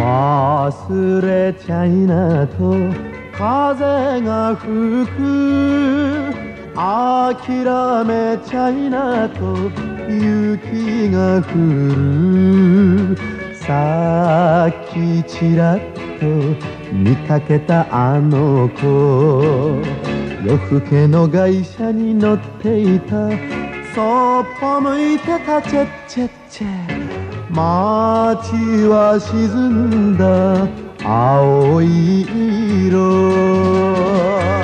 忘れちゃいなと風が吹く。諦めちゃいなと雪が降る。さっきちらっと見かけたあの子夜更けの会社に乗っていたそっぽ向いてたチェッチェッチェ街は沈んだ青い色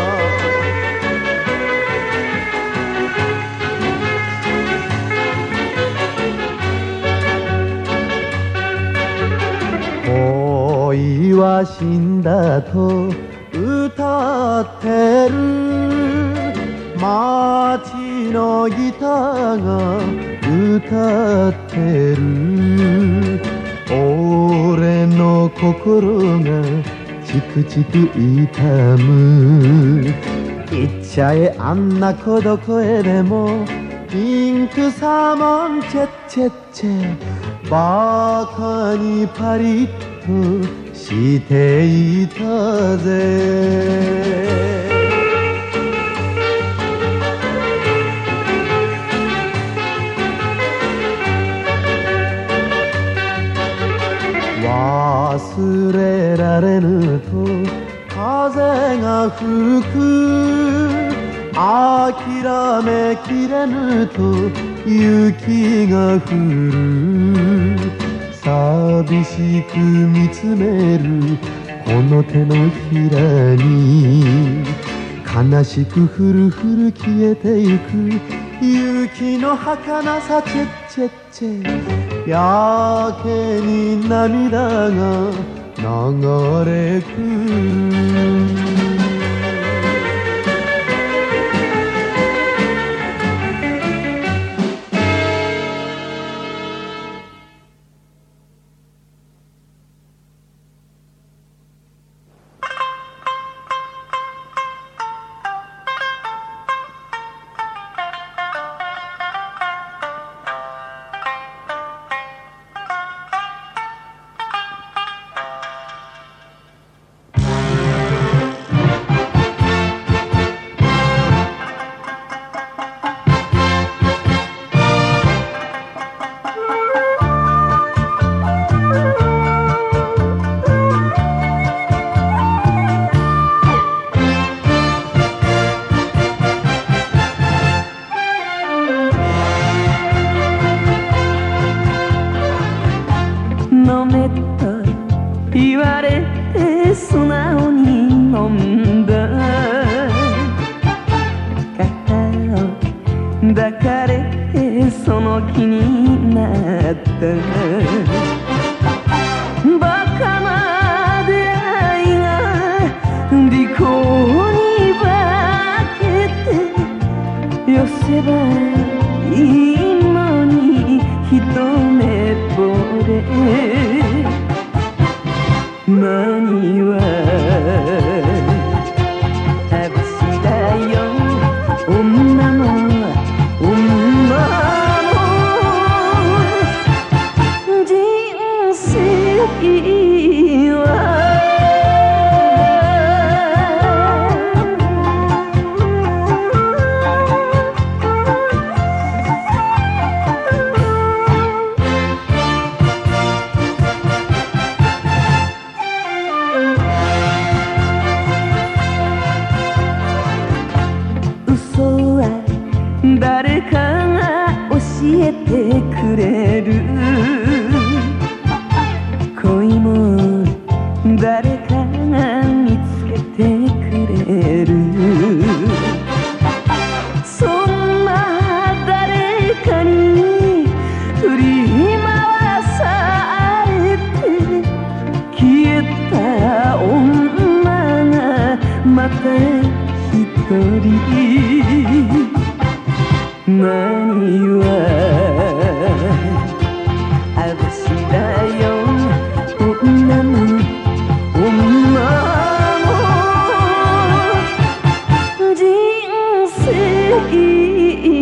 は死んだと歌ってる。街のギターが歌ってる。俺の心がチクチク痛む。言っちゃえあんな子どこへでもピンクサーモンチェッチェッチェ。バカにパリッとしていたぜ。忘れられぬと風が吹く。諦めきれぬと雪が降る。寂しく見つめるこの手のひらに悲しくふるふる消えてゆく雪の儚さチェッチェッチェやけに涙が流れくる。是一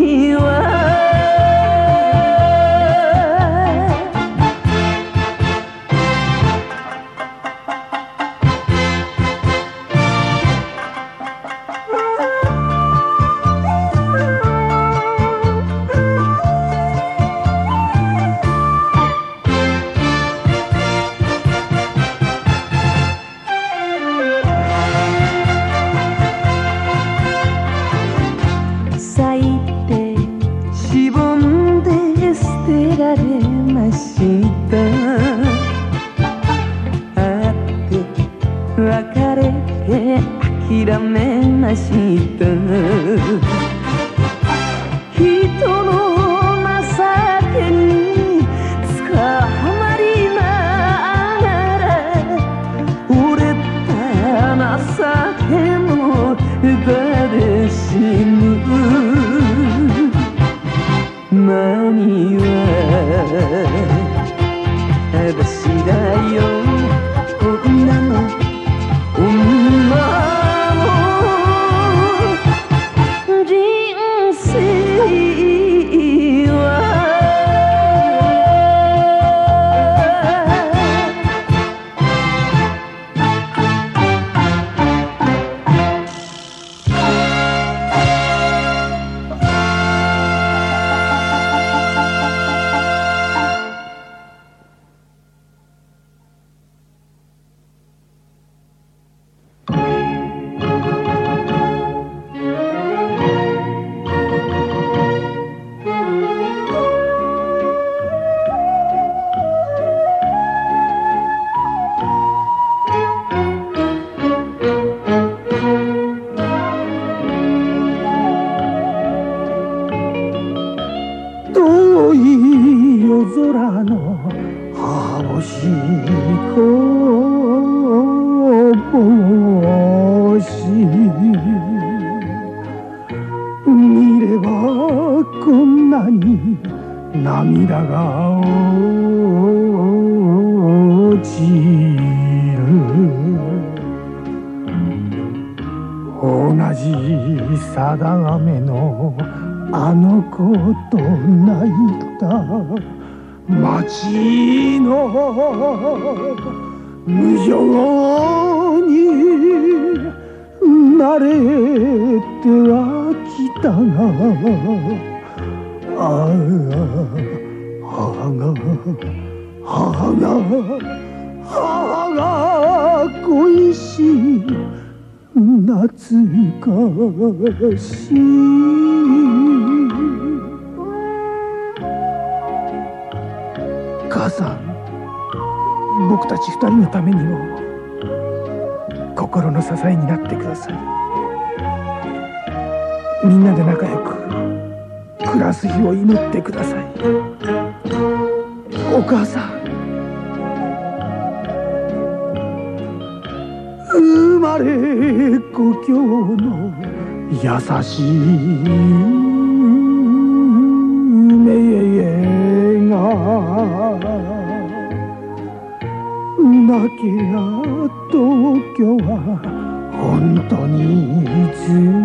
見ればこんなに涙が落ちる。同じ定めのあの子と泣いた街の無情に慣れてはきたがああ母が母が母が恋しい懐かしい。母さん僕たち二人のためにも心の支えになってください。みんなで仲良く暮らす日を祈ってください。お母さん。生まれ故郷の優しい目がなきゃ今日は本当につ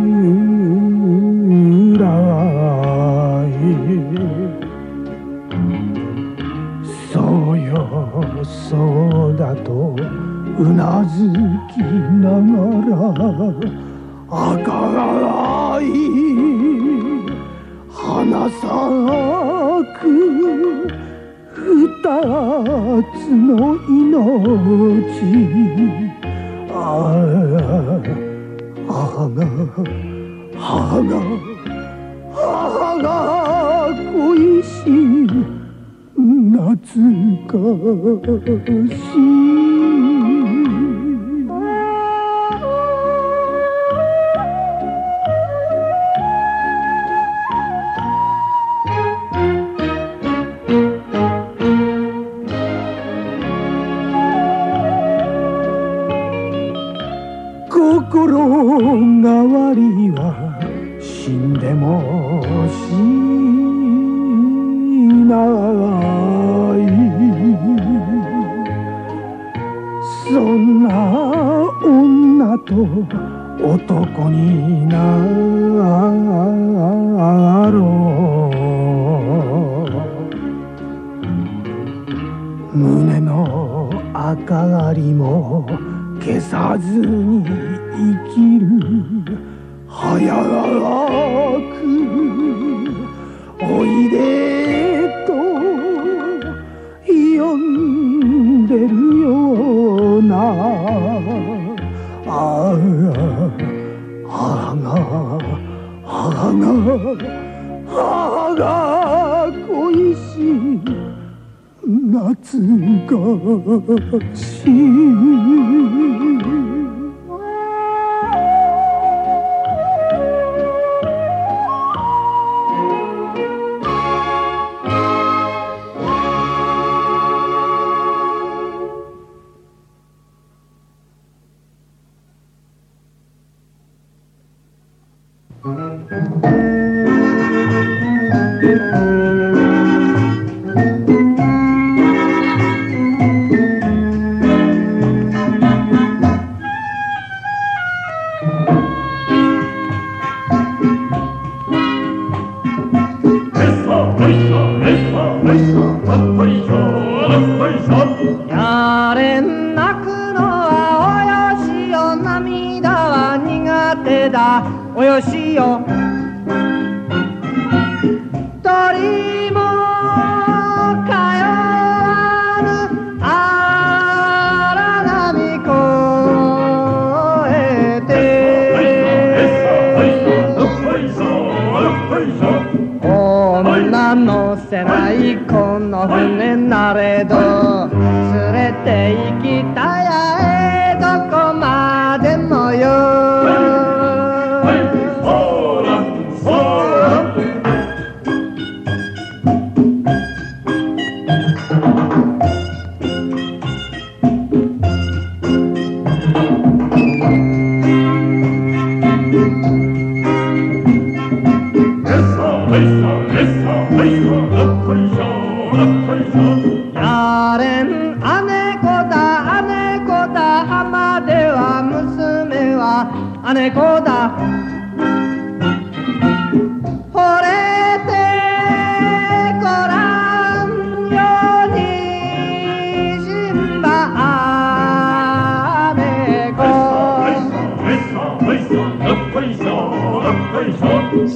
が恋しい懐かしい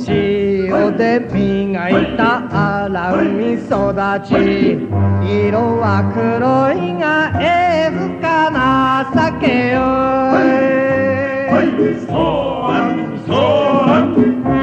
塩で磨いた荒みそだち。色は黒いがえずかな酒よい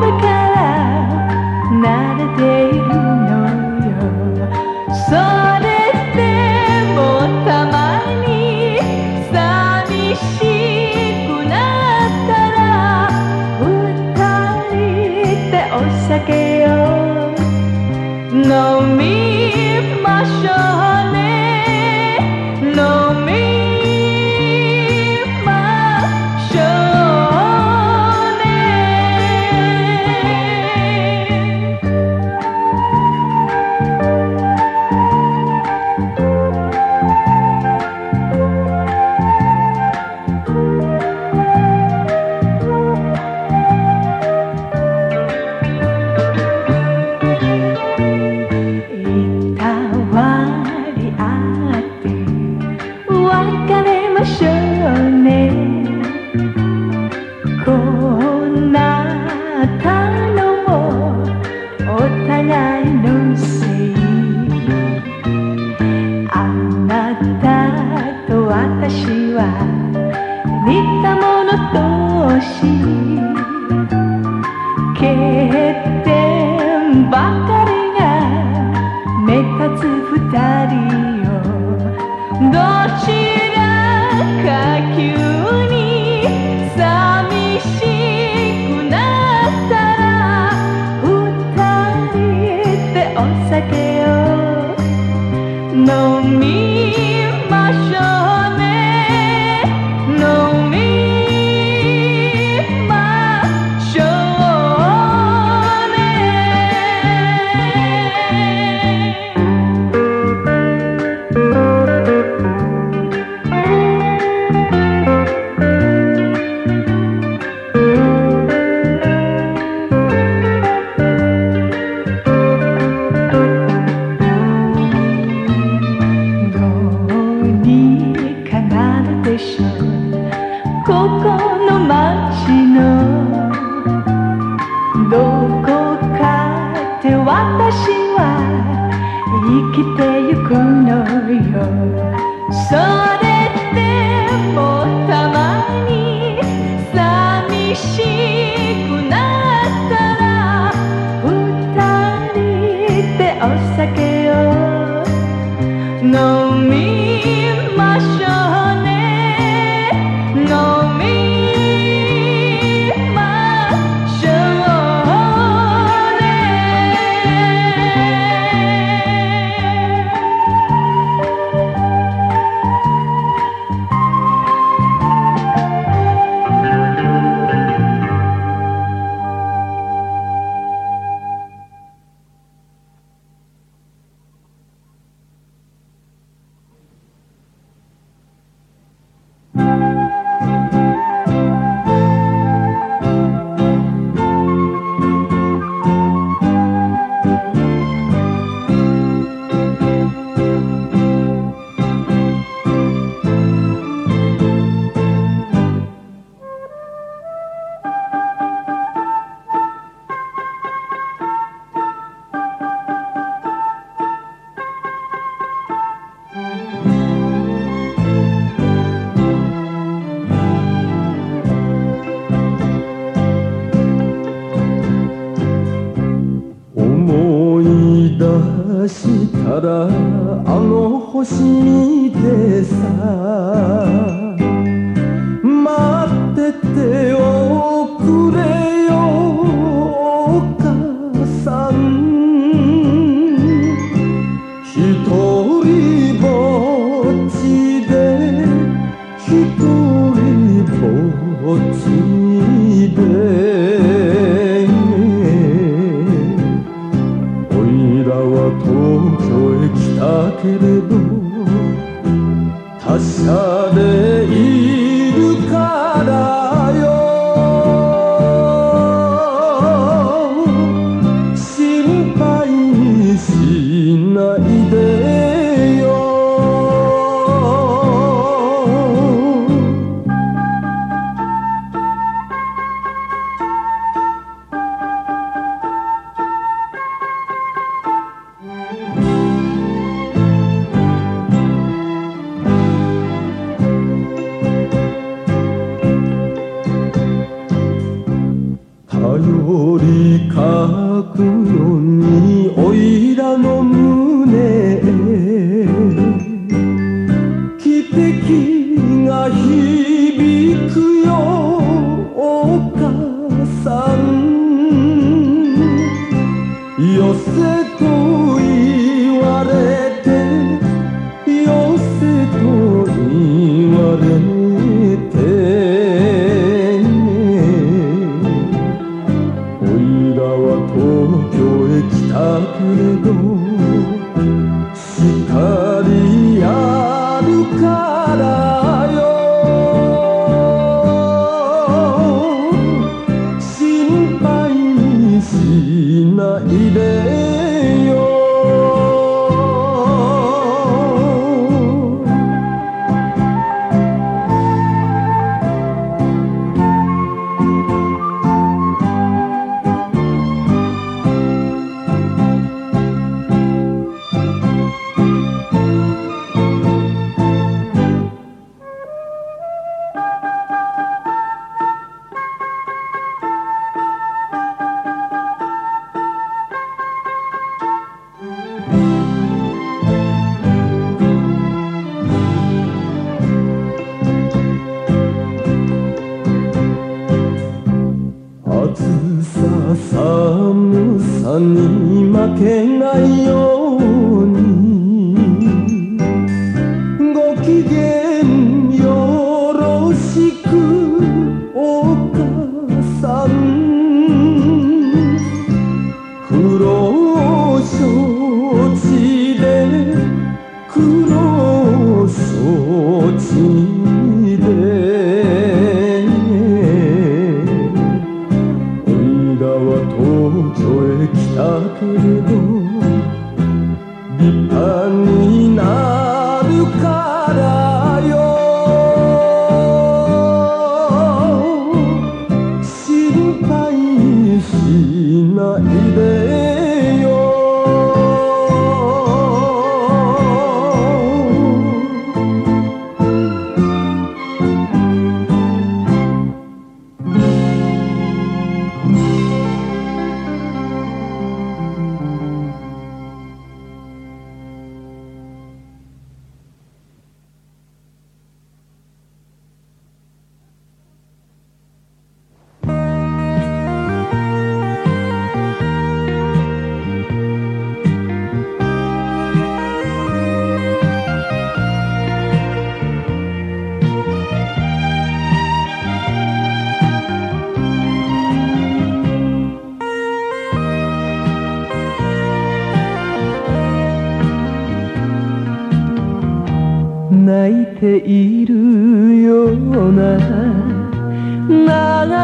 れから慣れていは似たもの同士。へ来た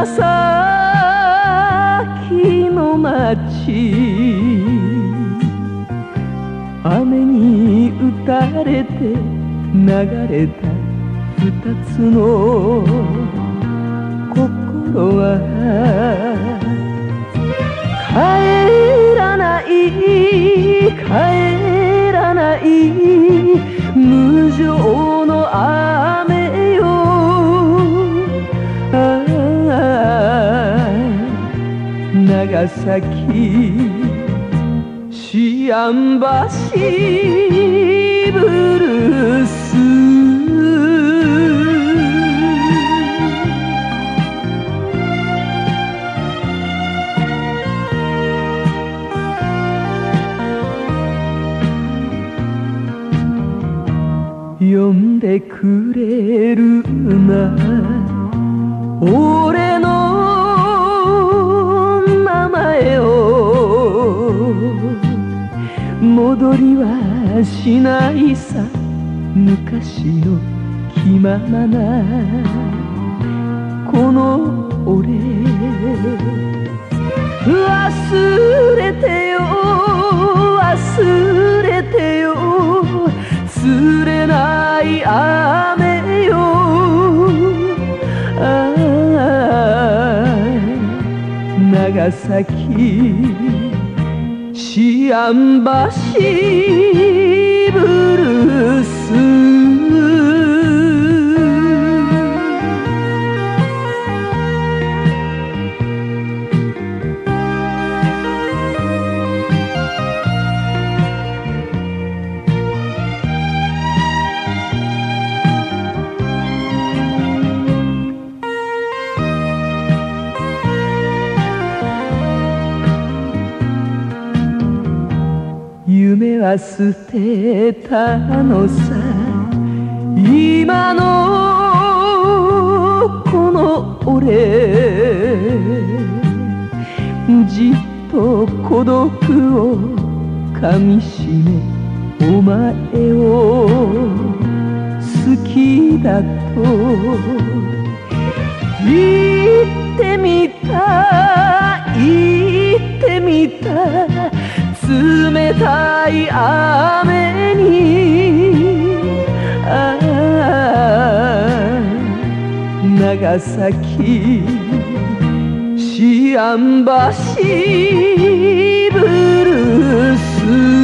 長崎の街。雨に打たれて流れた二つの心は。帰らない帰らない。無情の雨長崎シアンバシブル昔の気ままなこの俺忘れてよ忘れてよ釣れない雨よああ長崎シアン橋は捨てたのさ。今のこの俺。じっと孤独をかみしめお前を。好きだと。言ってみた。言ってみた。冷たい雨にああ長崎シアン橋ブルース。